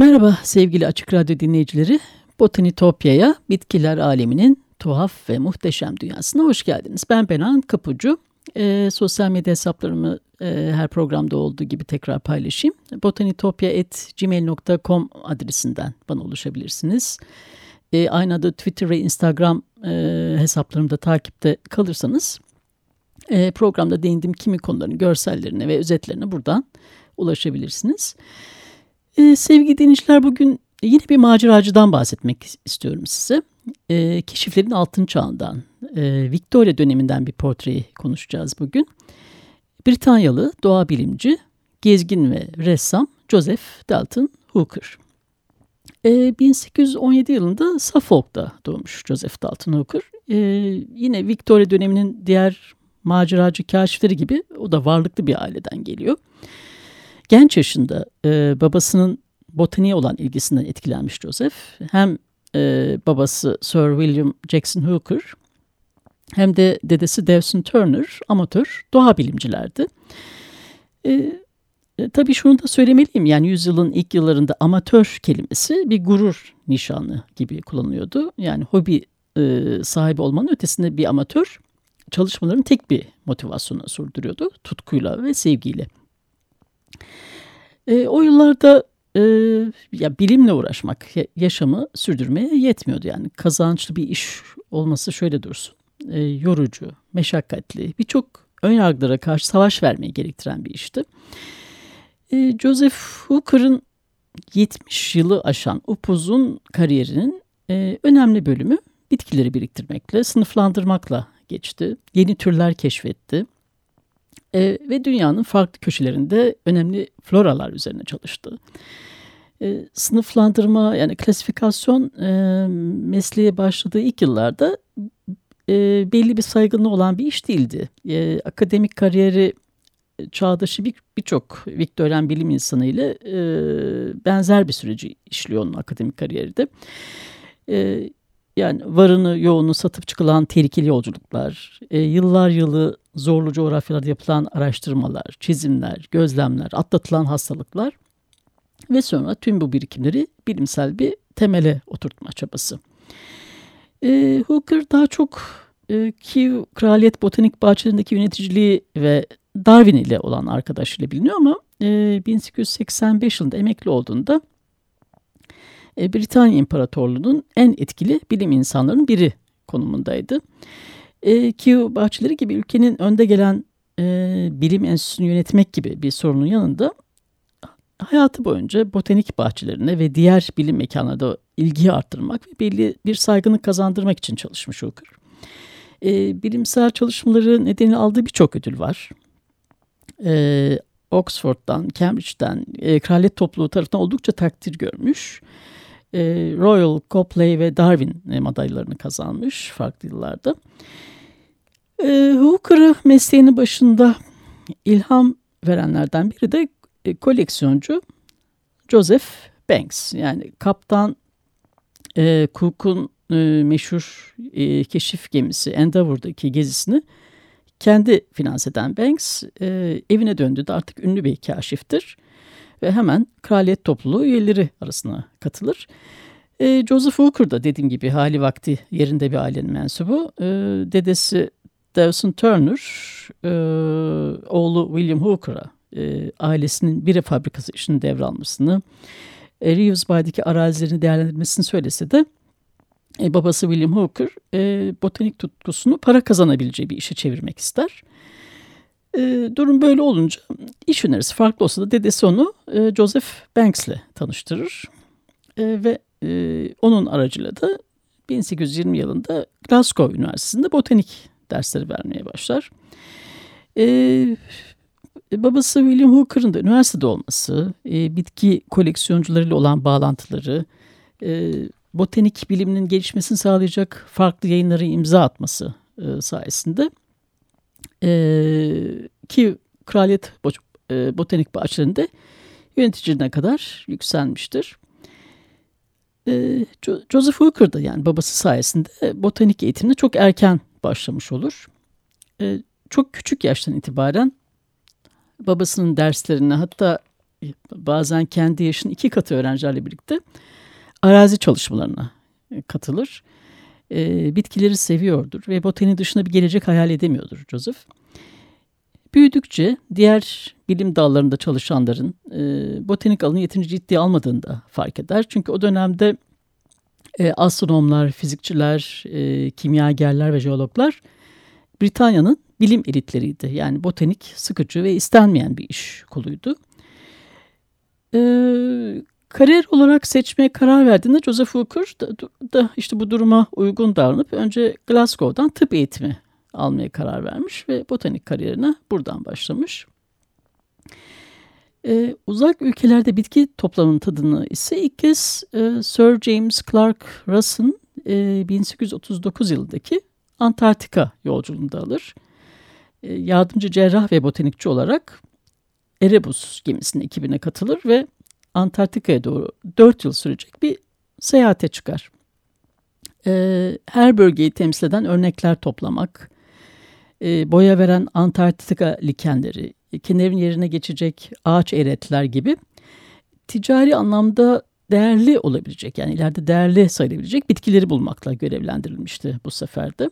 Merhaba sevgili Açık Radyo dinleyicileri. Botanitopya'ya, bitkiler aleminin tuhaf ve muhteşem dünyasına hoş geldiniz. Ben Benan Kapucu. E, sosyal medya hesaplarımı e, her programda olduğu gibi tekrar paylaşayım. botanitopya.gmail.com adresinden bana ulaşabilirsiniz. E, aynı adı Twitter ve Instagram e, hesaplarımda takipte kalırsanız e, programda değindiğim kimi konuların görsellerine ve özetlerine buradan ulaşabilirsiniz. Ee, sevgili dinleyiciler bugün yine bir maceracıdan bahsetmek istiyorum size. Ee, keşiflerin altın çağından, e, Victoria döneminden bir portreyi konuşacağız bugün. Britanyalı doğa bilimci, gezgin ve ressam Joseph Dalton Hooker. Ee, 1817 yılında Suffolk'ta doğmuş Joseph Dalton Hooker. Ee, yine Victoria döneminin diğer maceracı kaşifleri gibi o da varlıklı bir aileden geliyor genç yaşında e, babasının botaniğe olan ilgisinden etkilenmiş Joseph. Hem e, babası Sir William Jackson Hooker hem de dedesi Dawson Turner amatör doğa bilimcilerdi. E, tabii şunu da söylemeliyim yani yüzyılın ilk yıllarında amatör kelimesi bir gurur nişanı gibi kullanılıyordu. Yani hobi e, sahibi olmanın ötesinde bir amatör çalışmaların tek bir motivasyonu sürdürüyordu. Tutkuyla ve sevgiyle. E, o yıllarda e, ya bilimle uğraşmak, yaşamı sürdürmeye yetmiyordu. Yani kazançlı bir iş olması şöyle dursun. E, yorucu, meşakkatli, birçok ön yargılara karşı savaş vermeyi gerektiren bir işti. E, Joseph Hooker'ın 70 yılı aşan upuzun kariyerinin e, önemli bölümü bitkileri biriktirmekle, sınıflandırmakla geçti. Yeni türler keşfetti e, ve dünyanın farklı köşelerinde önemli floralar üzerine çalıştı. E, sınıflandırma yani klasifikasyon e, mesleğe başladığı ilk yıllarda e, belli bir saygınlığı olan bir iş değildi. E, akademik kariyeri çağdaşı birçok bir Viktoryen bilim insanı ile e, benzer bir süreci işliyor onun akademik kariyeri de. E, yani varını yoğunu satıp çıkılan tehlikeli yolculuklar, e, yıllar yılı zorlu coğrafyalarda yapılan araştırmalar, çizimler, gözlemler, atlatılan hastalıklar ve sonra tüm bu birikimleri bilimsel bir temele oturtma çabası. E, Hooker daha çok e, Kew Kraliyet Botanik Bahçelerindeki yöneticiliği ve Darwin ile olan arkadaşıyla biliniyor ama e, 1885 yılında emekli olduğunda e, Britanya İmparatorluğu'nun en etkili bilim insanlarının biri konumundaydı. E, Kew bahçeleri gibi ülkenin önde gelen e, bilim enstitüsünü yönetmek gibi bir sorunun yanında hayatı boyunca botanik bahçelerine ve diğer bilim mekanlarında ilgiyi arttırmak ve belli bir saygınlık kazandırmak için çalışmış Hooker. E, bilimsel çalışmaları nedeniyle aldığı birçok ödül var. E, Oxford'dan, Cambridge'den, e, kraliyet topluluğu tarafından oldukça takdir görmüş e, Royal, Copley ve Darwin e, madalyalarını kazanmış farklı yıllarda. E, Hooker'ı mesleğinin başında ilham verenlerden biri de e, koleksiyoncu Joseph Banks. Yani kaptan e, Cook'un meşhur keşif gemisi Endeavour'daki gezisini kendi finanse eden Banks e, evine döndüğünde artık ünlü bir kaşiftir ve hemen kraliyet topluluğu üyeleri arasına katılır. E, Joseph Hooker da dediğim gibi hali vakti yerinde bir ailenin mensubu. E, dedesi Dawson Turner, e, oğlu William Hooker'a e, ailesinin bire fabrikası işini devralmasını, e, Reeves Bay'daki arazilerini değerlendirmesini söylese de e, babası William Hooker e, botanik tutkusunu para kazanabileceği bir işe çevirmek ister. E, durum böyle olunca iş önerisi farklı olsa da dedesi onu e, Joseph Banks'le tanıştırır. E, ve e, onun aracıyla da 1820 yılında Glasgow Üniversitesi'nde botanik dersleri vermeye başlar. E, babası William Hooker'ın da üniversitede olması, e, bitki koleksiyoncularıyla olan bağlantıları, e, botanik biliminin gelişmesini sağlayacak farklı yayınları imza atması e, sayesinde e, ki Kraliyet e, Botanik Bahçelerinde yöneticiliğine kadar yükselmiştir. E, Joseph Hooker da yani babası sayesinde botanik eğitimine çok erken başlamış olur. E, çok küçük yaştan itibaren babasının derslerine hatta bazen kendi yaşının iki katı öğrencilerle birlikte arazi çalışmalarına katılır. E, bitkileri seviyordur ve botani dışında bir gelecek hayal edemiyordur Joseph. Büyüdükçe diğer bilim dallarında çalışanların e, botanik alanı yeterince ciddiye almadığını da fark eder. Çünkü o dönemde e, astronomlar, fizikçiler, e, kimyagerler ve jeologlar Britanya'nın bilim elitleriydi. Yani botanik sıkıcı ve istenmeyen bir iş koluydu. E, kariyer olarak seçmeye karar verdiğinde Joseph Hooker da, da işte bu duruma uygun davranıp önce Glasgow'dan tıp eğitimi almaya karar vermiş ve botanik kariyerine buradan başlamış. Ee, uzak ülkelerde bitki toplamının tadını ise ilk kez e, Sir James Clark Russ'ın e, 1839 yılındaki Antarktika yolculuğunda alır. E, yardımcı cerrah ve botanikçi olarak Erebus gemisinin ekibine katılır ve Antarktika'ya doğru 4 yıl sürecek bir seyahate çıkar. E, her bölgeyi temsil eden örnekler toplamak, e, boya veren Antarktika likenleri, kenerin yerine geçecek ağaç eretler gibi ticari anlamda değerli olabilecek yani ileride değerli sayılabilecek bitkileri bulmakla görevlendirilmişti bu seferde.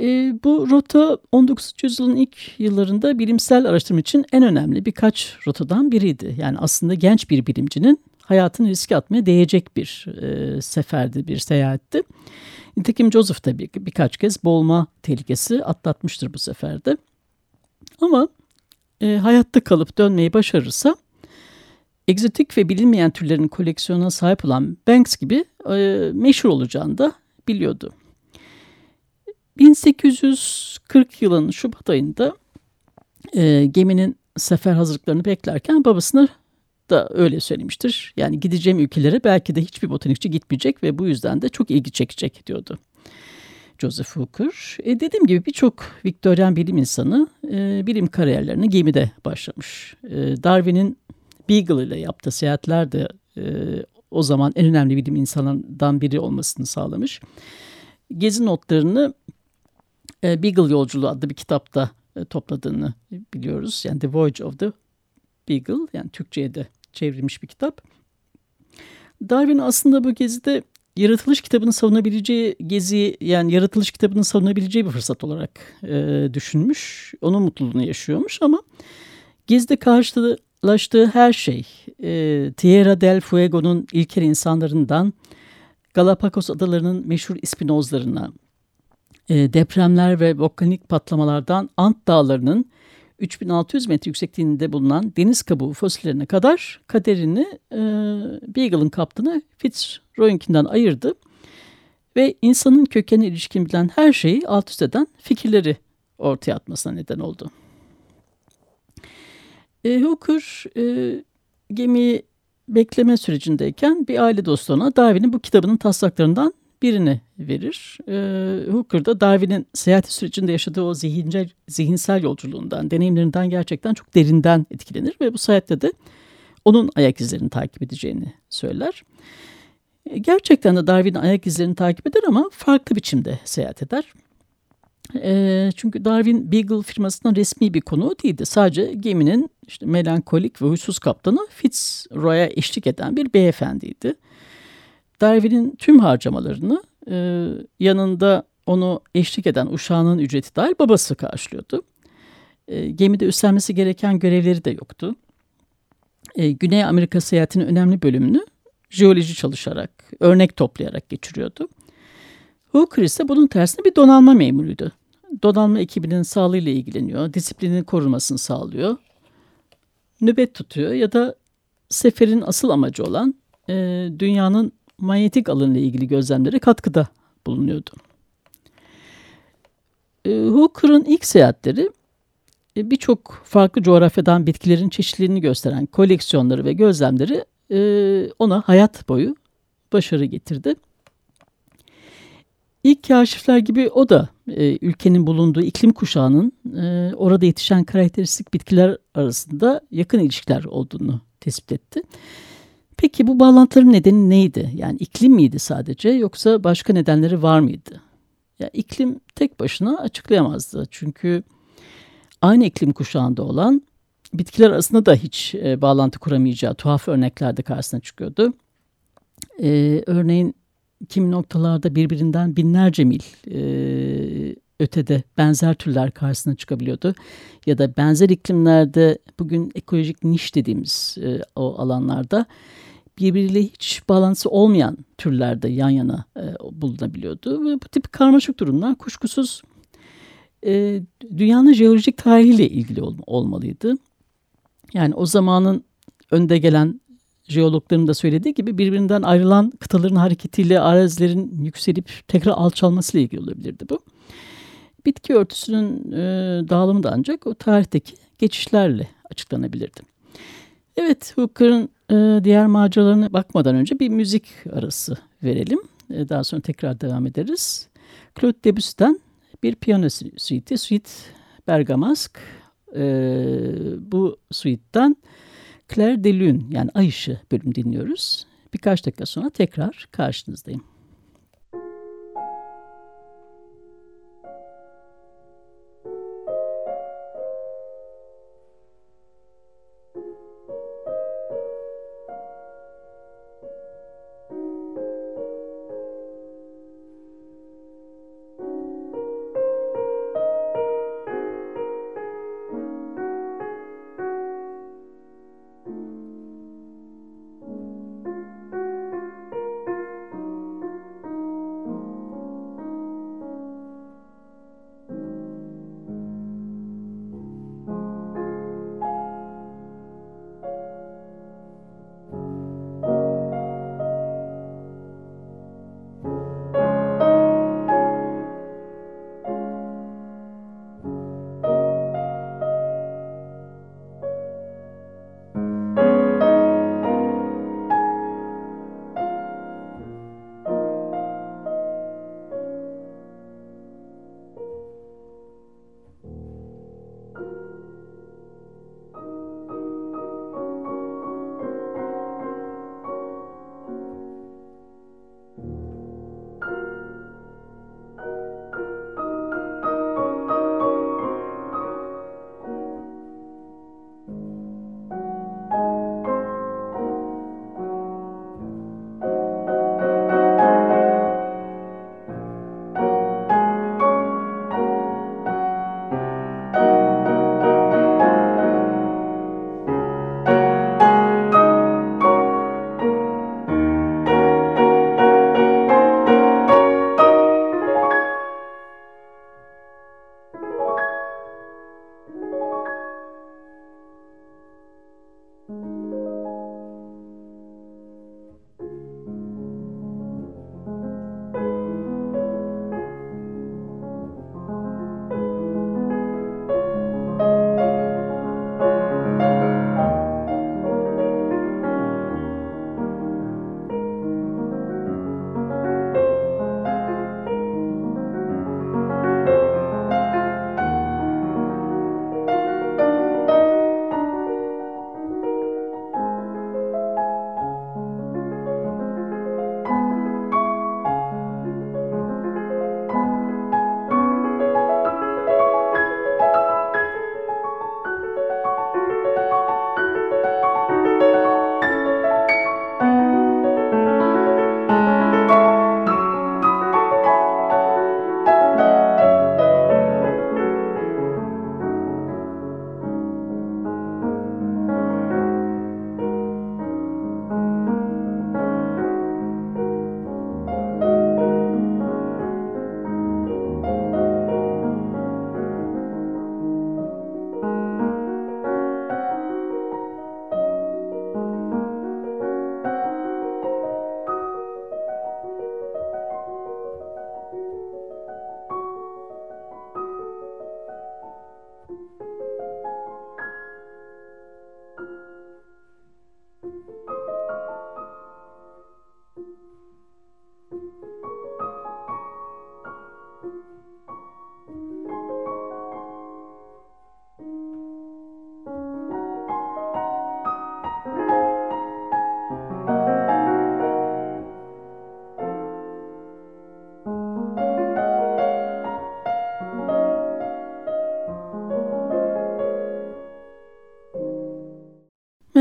E, bu rota 19. yüzyılın ilk yıllarında bilimsel araştırma için en önemli birkaç rotadan biriydi. Yani aslında genç bir bilimcinin hayatını riske atmaya değecek bir e, seferdi, bir seyahatti. Nitekim Joseph da bir, birkaç kez boğulma tehlikesi atlatmıştır bu seferde. Ama e, hayatta kalıp dönmeyi başarırsa egzotik ve bilinmeyen türlerin koleksiyonuna sahip olan Banks gibi e, meşhur olacağını da biliyordu. 1840 yılının Şubat ayında e, geminin sefer hazırlıklarını beklerken babasına da öyle söylemiştir. Yani gideceğim ülkelere belki de hiçbir botanikçi gitmeyecek ve bu yüzden de çok ilgi çekecek diyordu. Joseph Hooker. E, dediğim gibi birçok Viktoryen bilim insanı e, bilim kariyerlerine gemide başlamış. E, Darwin'in Beagle ile yaptığı seyahatler de e, o zaman en önemli bilim insanlarından biri olmasını sağlamış. Gezi notlarını e, Beagle Yolculuğu adlı bir kitapta e, topladığını biliyoruz. Yani The Voyage of the Beagle yani Türkçe'ye de çevrilmiş bir kitap. Darwin aslında bu gezide yaratılış kitabını savunabileceği gezi yani yaratılış kitabını savunabileceği bir fırsat olarak e, düşünmüş. Onun mutluluğunu yaşıyormuş ama gezide karşılaştığı her şey e, Tierra del Fuego'nun ilkel insanlarından Galapagos adalarının meşhur ispinozlarına, e, depremler ve volkanik patlamalardan Ant dağlarının 3600 metre yüksekliğinde bulunan deniz kabuğu fosillerine kadar kaderini e, Beagle'ın kaptanı Fitzroy'unkinden ayırdı. Ve insanın kökenine ilişkin bilen her şeyi alt üst eden fikirleri ortaya atmasına neden oldu. E, Hooker e, gemiyi bekleme sürecindeyken bir aile dostuna Darwin'in bu kitabının taslaklarından birini verir. E, Hooker da Darwin'in seyahat sürecinde yaşadığı o zihinsel, zihinsel yolculuğundan, deneyimlerinden gerçekten çok derinden etkilenir ve bu seyahatte de onun ayak izlerini takip edeceğini söyler. E, gerçekten de Darwin'in ayak izlerini takip eder ama farklı biçimde seyahat eder. E, çünkü Darwin Beagle firmasından resmi bir konu değildi. Sadece geminin işte melankolik ve huysuz kaptanı Fitzroy'a eşlik eden bir beyefendiydi. Darwin'in tüm harcamalarını e, yanında onu eşlik eden uşağının ücreti dahil babası karşılıyordu. E, gemide üstlenmesi gereken görevleri de yoktu. E, Güney Amerika seyahatinin önemli bölümünü jeoloji çalışarak, örnek toplayarak geçiriyordu. Hooker ise bunun tersine bir donanma memuruydu. Donanma ekibinin sağlığıyla ilgileniyor, disiplinin korunmasını sağlıyor, nöbet tutuyor ya da seferin asıl amacı olan e, dünyanın manyetik alanla ilgili gözlemlere katkıda bulunuyordu. E, Hooker'ın ilk seyahatleri e, birçok farklı coğrafyadan bitkilerin çeşitliliğini gösteren koleksiyonları ve gözlemleri e, ona hayat boyu başarı getirdi. İlk kaşifler gibi o da e, ülkenin bulunduğu iklim kuşağının orada yetişen karakteristik bitkiler arasında yakın ilişkiler olduğunu tespit etti. Peki bu bağlantıların nedeni neydi? Yani iklim miydi sadece yoksa başka nedenleri var mıydı? Ya iklim tek başına açıklayamazdı. Çünkü aynı iklim kuşağında olan bitkiler arasında da hiç e, bağlantı kuramayacağı tuhaf örnekler de karşısına çıkıyordu. E, örneğin kimi noktalarda birbirinden binlerce mil e, ötede benzer türler karşısına çıkabiliyordu. Ya da benzer iklimlerde bugün ekolojik niş dediğimiz e, o alanlarda birbiriyle hiç bağlantısı olmayan türlerde yan yana e, bulunabiliyordu. Ve bu tip karmaşık durumlar kuşkusuz e, dünyanın jeolojik tarihiyle ilgili ol, olmalıydı. Yani o zamanın önde gelen jeologların da söylediği gibi birbirinden ayrılan kıtaların hareketiyle arazilerin yükselip tekrar alçalmasıyla ilgili olabilirdi bu. Bitki örtüsünün e, dağılımı da ancak o tarihteki geçişlerle açıklanabilirdi. Evet, Hooker'ın e, diğer maceralarına bakmadan önce bir müzik arası verelim. E, daha sonra tekrar devam ederiz. Claude Debussy'den bir piyano suite'i, Suite Bergamasque. E, bu suite'den Claire de Lune yani Ay Işığı bölüm dinliyoruz. Birkaç dakika sonra tekrar karşınızdayım.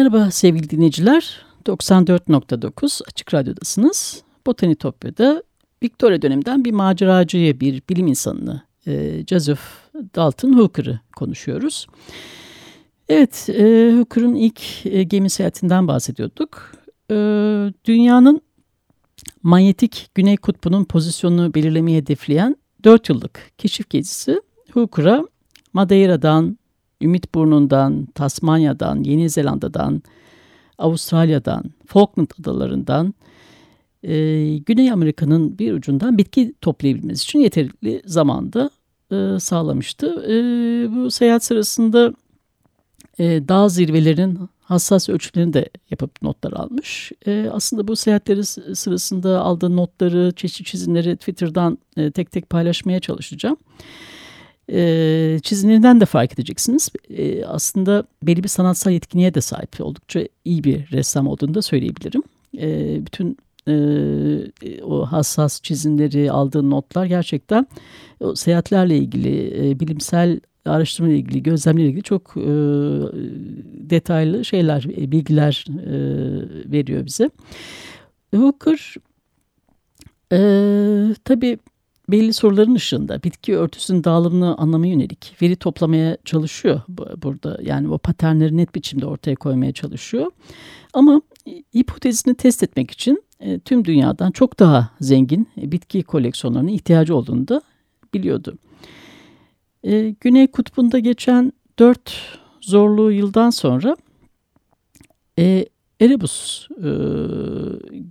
Merhaba sevgili dinleyiciler. 94.9 Açık Radyo'dasınız. Botanitopya'da Victoria döneminden bir maceracıyı, bir bilim insanını, e, Joseph Dalton Hooker'ı konuşuyoruz. Evet, e, Hooker'ın ilk e, gemi seyahatinden bahsediyorduk. E, dünyanın manyetik güney kutbunun pozisyonunu belirlemeyi hedefleyen 4 yıllık keşif gezisi Hooker'a Madeira'dan, Ümit Burnu'ndan, Tasmanya'dan, Yeni Zelanda'dan, Avustralya'dan, Falkland Adaları'ndan, e, Güney Amerika'nın bir ucundan bitki toplayabilmesi için yeterli zamanda e, sağlamıştı. E, bu seyahat sırasında e, dağ zirvelerinin hassas ölçülerini de yapıp notlar almış. E, aslında bu seyahatleri sırasında aldığı notları, çeşitli çizimleri Twitter'dan e, tek tek paylaşmaya çalışacağım. E, çizimlerinden de fark edeceksiniz. E, aslında belli bir sanatsal yetkinliğe de sahip. Oldukça iyi bir ressam olduğunu da söyleyebilirim. E, bütün e, o hassas çizimleri, aldığı notlar gerçekten o seyahatlerle ilgili, e, bilimsel araştırma ile ilgili, gözlemle ilgili çok e, detaylı şeyler, e, bilgiler e, veriyor bize. Hooker e, tabii belli soruların ışığında bitki örtüsünün dağılımını anlamaya yönelik veri toplamaya çalışıyor burada. Yani o paternleri net biçimde ortaya koymaya çalışıyor. Ama hipotezini test etmek için e, tüm dünyadan çok daha zengin bitki koleksiyonlarına ihtiyacı olduğunu da biliyordu. E, Güney Kutbu'nda geçen dört zorlu yıldan sonra e, Erebus e,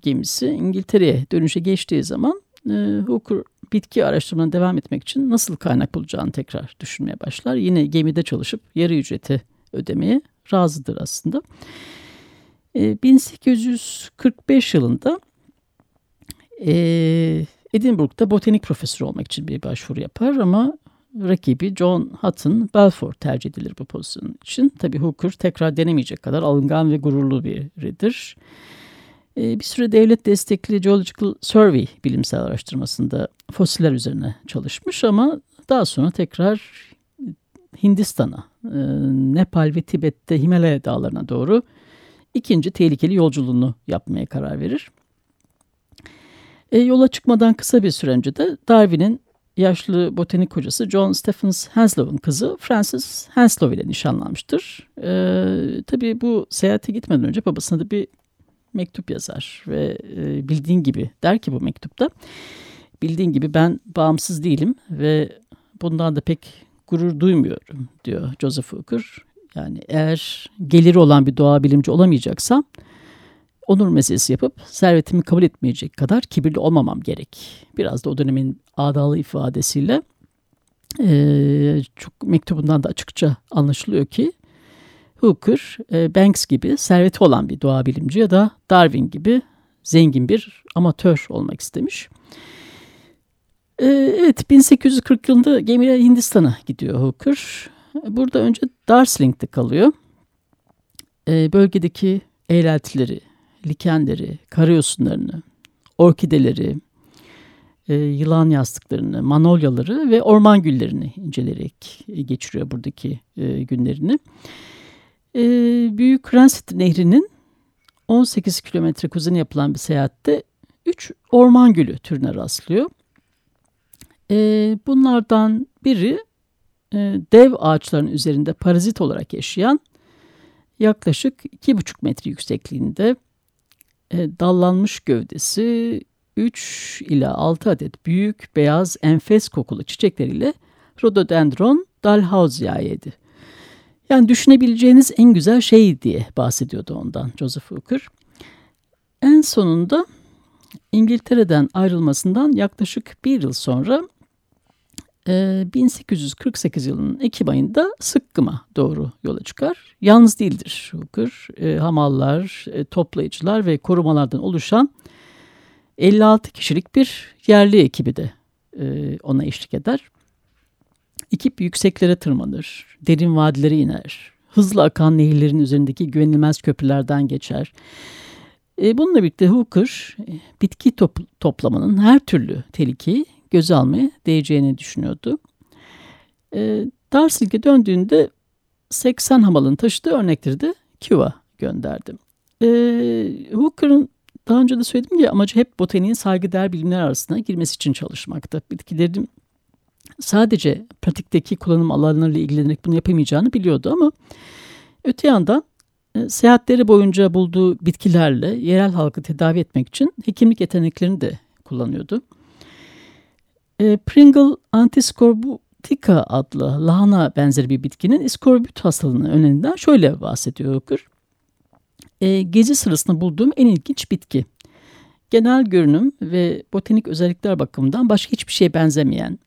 gemisi İngiltere'ye dönüşe geçtiği zaman e, Hooker bitki araştırmalarına devam etmek için nasıl kaynak bulacağını tekrar düşünmeye başlar. Yine gemide çalışıp yarı ücreti ödemeye razıdır aslında. E, 1845 yılında e, Edinburgh'da botanik profesörü olmak için bir başvuru yapar ama rakibi John Hutton Balfour tercih edilir bu pozisyon için. Tabi Hooker tekrar denemeyecek kadar alıngan ve gururlu biridir. Ee, bir süre devlet destekli Geological Survey bilimsel araştırmasında fosiller üzerine çalışmış ama daha sonra tekrar Hindistan'a, e, Nepal ve Tibet'te Himalaya dağlarına doğru ikinci tehlikeli yolculuğunu yapmaya karar verir. E, yola çıkmadan kısa bir süre önce de Darwin'in yaşlı botanik hocası John Stephens Henslow'un kızı Frances Henslow ile nişanlanmıştır. E, tabii bu seyahate gitmeden önce babasına da bir mektup yazar ve e, bildiğin gibi der ki bu mektupta bildiğin gibi ben bağımsız değilim ve bundan da pek gurur duymuyorum diyor Joseph Hooker. Yani eğer geliri olan bir doğa bilimci olamayacaksam onur meselesi yapıp servetimi kabul etmeyecek kadar kibirli olmamam gerek. Biraz da o dönemin adalı ifadesiyle e, çok mektubundan da açıkça anlaşılıyor ki Hooker, e, Banks gibi serveti olan bir doğa bilimci ya da Darwin gibi zengin bir amatör olmak istemiş. E, evet 1840 yılında gemiyle Hindistan'a gidiyor Hooker. Burada önce Darsling'de kalıyor. E, bölgedeki eğreltileri, likenleri, karyosunlarını, orkideleri, yılan yastıklarını, manolyaları ve orman güllerini inceleyerek geçiriyor buradaki günlerini e, Büyük Rancid Nehri'nin 18 kilometre kuzeyine yapılan bir seyahatte 3 orman gülü türüne rastlıyor. E, bunlardan biri e, dev ağaçların üzerinde parazit olarak yaşayan yaklaşık 2,5 metre yüksekliğinde e, dallanmış gövdesi 3 ila 6 adet büyük beyaz enfes kokulu çiçekleriyle Rhododendron dalhousiae'ydi. Yani düşünebileceğiniz en güzel şey diye bahsediyordu ondan Joseph Hooker. En sonunda İngiltere'den ayrılmasından yaklaşık bir yıl sonra 1848 e, yılının Ekim ayında Sıkkım'a doğru yola çıkar. Yalnız değildir Hooker. E, hamallar, e, toplayıcılar ve korumalardan oluşan 56 kişilik bir yerli ekibi de ona eşlik eder. Ekip yükseklere tırmanır, derin vadilere iner, hızlı akan nehirlerin üzerindeki güvenilmez köprülerden geçer. E, bununla birlikte Hooker e, bitki top, toplamanın her türlü tehlikeyi göze almaya değeceğini düşünüyordu. E, Darsling'e döndüğünde 80 hamalın taşıdığı örnekleri de Cuba gönderdim. E, Hooker'ın daha önce de söyledim ki amacı hep botaniğin saygıdeğer bilimler arasına girmesi için çalışmakta. Bitkilerin sadece pratikteki kullanım alanlarıyla ilgilenerek bunu yapamayacağını biliyordu ama öte yandan e, seyahatleri boyunca bulduğu bitkilerle yerel halkı tedavi etmek için hekimlik yeteneklerini de kullanıyordu. E, Pringle antiscorbutica adlı lahana benzeri bir bitkinin iskorbut hastalığını önerinden şöyle bahsediyor Hooker. E, gezi sırasında bulduğum en ilginç bitki. Genel görünüm ve botanik özellikler bakımından başka hiçbir şeye benzemeyen,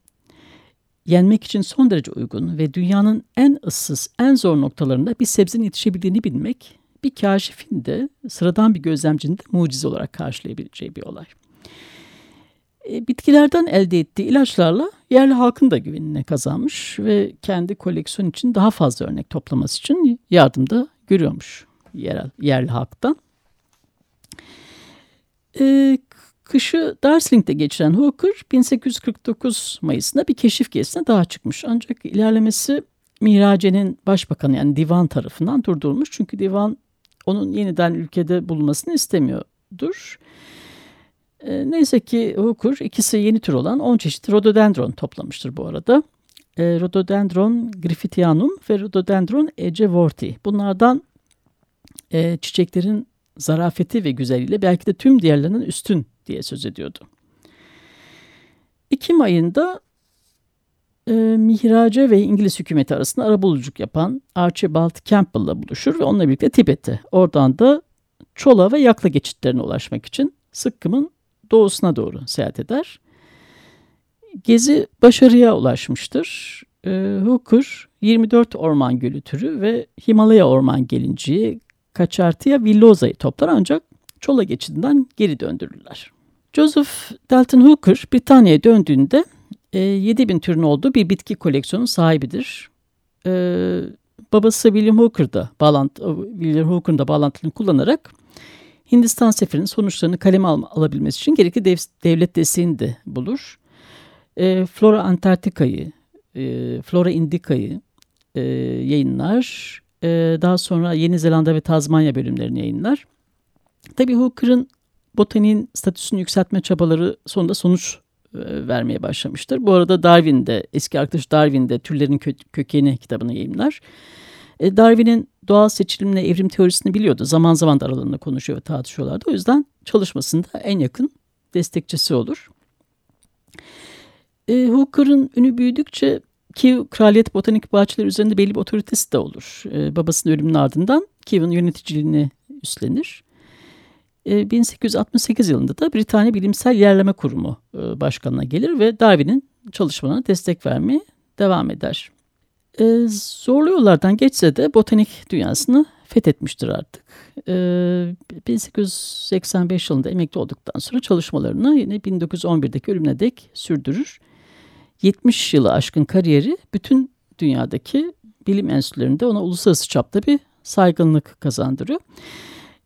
yenmek için son derece uygun ve dünyanın en ıssız, en zor noktalarında bir sebzenin yetişebildiğini bilmek, bir kaşifin de sıradan bir gözlemcinin de mucize olarak karşılayabileceği bir olay. E, bitkilerden elde ettiği ilaçlarla yerli halkın da güvenini kazanmış ve kendi koleksiyon için daha fazla örnek toplaması için yardımda görüyormuş yerel, yerli halktan. E, kışı Darsling'de geçiren Hooker 1849 Mayıs'ında bir keşif gezisine daha çıkmış. Ancak ilerlemesi Mirace'nin başbakanı yani divan tarafından durdurulmuş. Çünkü divan onun yeniden ülkede bulunmasını istemiyordur. E, neyse ki Hooker ikisi yeni tür olan 10 çeşit rhododendron toplamıştır bu arada. E, rhododendron griffithianum ve rhododendron ecevorti. Bunlardan e, çiçeklerin zarafeti ve güzelliğiyle belki de tüm diğerlerinin üstün diye söz ediyordu. Ekim ayında e, Mihrace ve İngiliz hükümeti arasında arabuluculuk yapan Archibald Campbell'la buluşur ve onunla birlikte Tibet'e, oradan da Çola ve Yakla geçitlerine ulaşmak için Sıkkım'ın doğusuna doğru seyahat eder. Gezi başarıya ulaşmıştır. E, Hooker 24 orman gölü türü ve Himalaya orman gelinciği Kaçartıya villoza'yı toplar ancak Çola geçidinden geri döndürürler. Joseph Dalton Hooker Britanya'ya döndüğünde e, 7000 türün olduğu bir bitki koleksiyonu sahibidir. E, babası William Hooker da bağlantı, William Hooker'ın da bağlantını kullanarak Hindistan seferinin sonuçlarını kaleme al, alabilmesi için gerekli dev, devlet desteğini de bulur. E, Flora Antarktika'yı, e, Flora Indica'yı e, yayınlar. E, daha sonra Yeni Zelanda ve Tazmanya bölümlerini yayınlar. Tabii Hooker'ın botaniğin statüsünü yükseltme çabaları sonunda sonuç e, vermeye başlamıştır. Bu arada Darwin de, eski arkadaş Darwin de Türlerin Kö Kökeni kitabını yayınlar. E, Darwin'in doğal seçilimle evrim teorisini biliyordu. Zaman zaman da aralarında konuşuyor ve tartışıyorlardı. O yüzden çalışmasında en yakın destekçisi olur. E, Hooker'ın ünü büyüdükçe Kew Kraliyet Botanik Bahçeleri üzerinde belli bir otoritesi de olur. E, babasının ölümünün ardından Kew'un yöneticiliğini üstlenir. 1868 e, yılında da Britanya Bilimsel Yerleme Kurumu e, başkanına gelir ve Darwin'in çalışmalarına destek vermeye devam eder. E, zorlu yollardan geçse de botanik dünyasını fethetmiştir artık. 1885 yılında emekli olduktan sonra çalışmalarını yine 1911'deki ölümüne dek sürdürür. 70 yılı aşkın kariyeri bütün dünyadaki bilim enstitülerinde ona uluslararası çapta bir saygınlık kazandırıyor.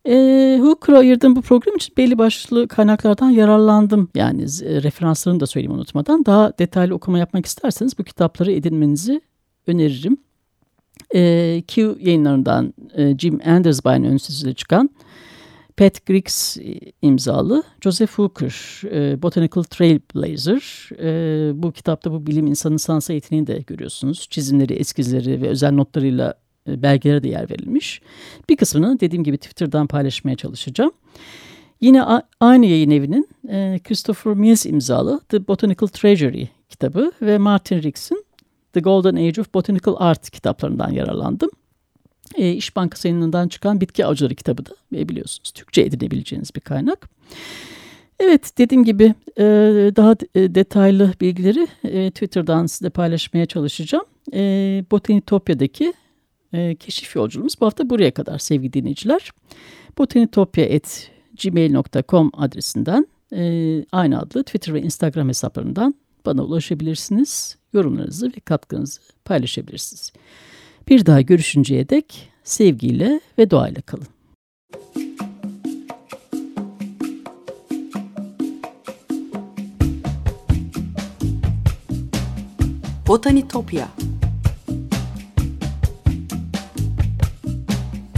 E, Hooker'a ayırdığım bu program için belli başlı kaynaklardan yararlandım. Yani e, referanslarını da söyleyeyim unutmadan. Daha detaylı okuma yapmak isterseniz bu kitapları edinmenizi öneririm. E, Q yayınlarından e, Jim Andersby'ın önsüzüyle çıkan Pat Griggs imzalı Joseph Hooker, e, Botanical Trailblazer. E, bu kitapta bu bilim insanının sansa yeteneğini de görüyorsunuz. Çizimleri, eskizleri ve özel notlarıyla e, belgelere de yer verilmiş. Bir kısmını dediğim gibi Twitter'dan paylaşmaya çalışacağım. Yine aynı yayın evinin e, Christopher Mills imzalı The Botanical Treasury kitabı ve Martin Rix'in The Golden Age of Botanical Art kitaplarından yararlandım. E, İş Bankası yayınından çıkan Bitki Avcıları kitabı da biliyorsunuz Türkçe edinebileceğiniz bir kaynak. Evet dediğim gibi e, daha detaylı bilgileri Twitter'dan size paylaşmaya çalışacağım. Botanitopya'daki e, keşif yolculuğumuz bu hafta buraya kadar sevgili dinleyiciler. botanitopya.gmail.com adresinden e, aynı adlı Twitter ve Instagram hesaplarından bana ulaşabilirsiniz. Yorumlarınızı ve katkınızı paylaşabilirsiniz. Bir daha görüşünceye dek sevgiyle ve doğayla kalın. Botanitopya